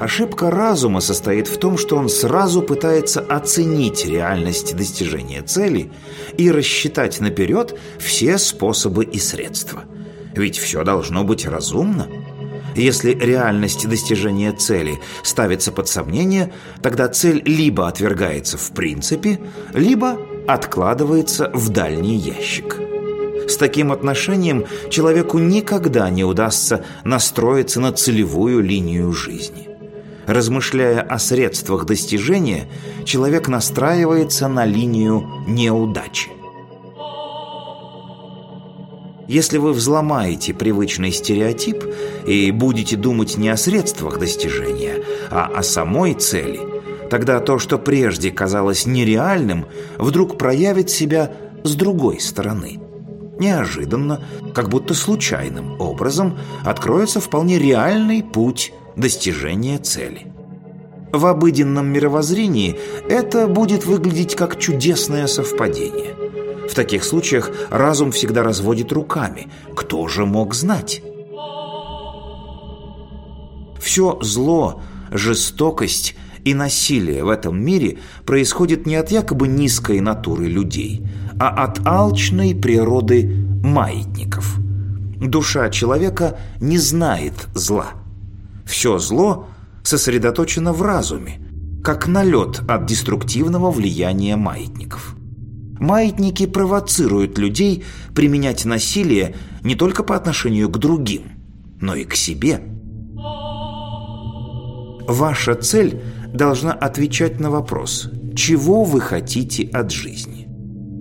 Ошибка разума состоит в том, что он сразу пытается оценить реальность достижения цели и рассчитать наперед все способы и средства. Ведь все должно быть разумно. Если реальность достижения цели ставится под сомнение, тогда цель либо отвергается в принципе, либо откладывается в дальний ящик. С таким отношением человеку никогда не удастся настроиться на целевую линию жизни. Размышляя о средствах достижения, человек настраивается на линию неудачи. Если вы взломаете привычный стереотип и будете думать не о средствах достижения, а о самой цели, тогда то, что прежде казалось нереальным, вдруг проявит себя с другой стороны. Неожиданно, как будто случайным образом, откроется вполне реальный путь достижения цели. В обыденном мировоззрении это будет выглядеть как чудесное совпадение – в таких случаях разум всегда разводит руками. Кто же мог знать? Все зло, жестокость и насилие в этом мире происходит не от якобы низкой натуры людей, а от алчной природы маятников. Душа человека не знает зла. Все зло сосредоточено в разуме, как налет от деструктивного влияния маятников. Маятники провоцируют людей применять насилие не только по отношению к другим, но и к себе. Ваша цель должна отвечать на вопрос, чего вы хотите от жизни.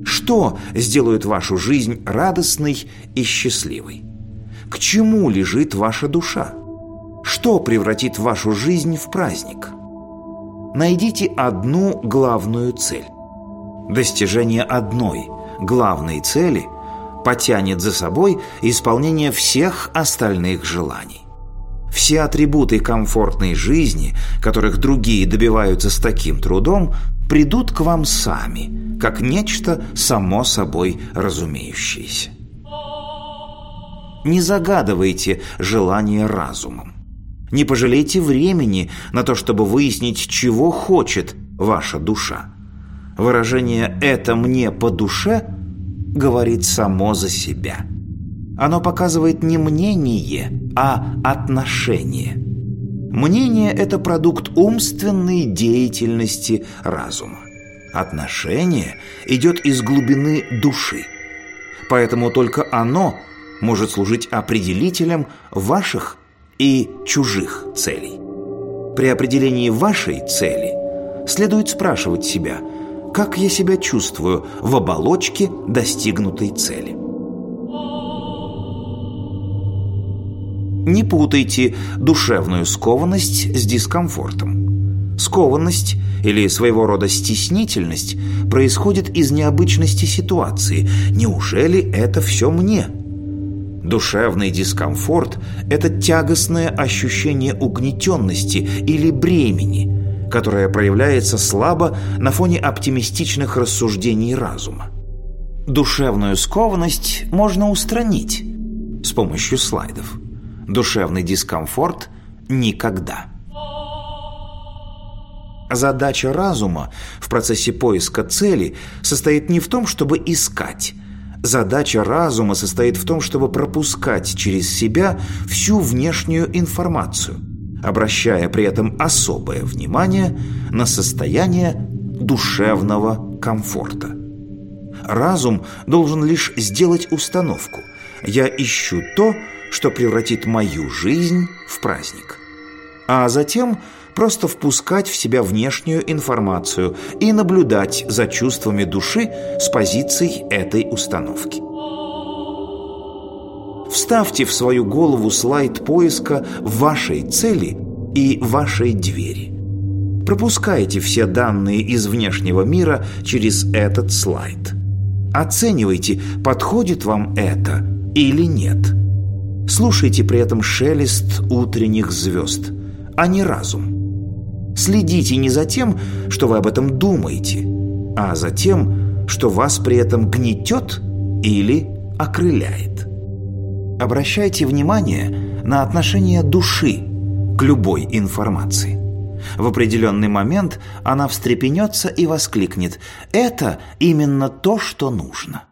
Что сделает вашу жизнь радостной и счастливой? К чему лежит ваша душа? Что превратит вашу жизнь в праздник? Найдите одну главную цель Достижение одной, главной цели потянет за собой исполнение всех остальных желаний. Все атрибуты комфортной жизни, которых другие добиваются с таким трудом, придут к вам сами, как нечто само собой разумеющееся. Не загадывайте желание разумом. Не пожалейте времени на то, чтобы выяснить, чего хочет ваша душа. Выражение «это мне по душе» говорит само за себя. Оно показывает не мнение, а отношение. Мнение – это продукт умственной деятельности разума. Отношение идет из глубины души. Поэтому только оно может служить определителем ваших и чужих целей. При определении вашей цели следует спрашивать себя – как я себя чувствую в оболочке достигнутой цели. Не путайте душевную скованность с дискомфортом. Скованность или своего рода стеснительность происходит из необычности ситуации. Неужели это все мне? Душевный дискомфорт – это тягостное ощущение угнетенности или бремени – которая проявляется слабо на фоне оптимистичных рассуждений разума. Душевную скованность можно устранить с помощью слайдов. Душевный дискомфорт – никогда. Задача разума в процессе поиска цели состоит не в том, чтобы искать. Задача разума состоит в том, чтобы пропускать через себя всю внешнюю информацию – обращая при этом особое внимание на состояние душевного комфорта. Разум должен лишь сделать установку «я ищу то, что превратит мою жизнь в праздник». А затем просто впускать в себя внешнюю информацию и наблюдать за чувствами души с позицией этой установки. Вставьте в свою голову слайд поиска вашей цели и вашей двери. Пропускайте все данные из внешнего мира через этот слайд. Оценивайте, подходит вам это или нет. Слушайте при этом шелест утренних звезд, а не разум. Следите не за тем, что вы об этом думаете, а за тем, что вас при этом гнетет или окрыляет. Обращайте внимание на отношение души к любой информации. В определенный момент она встрепенется и воскликнет «Это именно то, что нужно».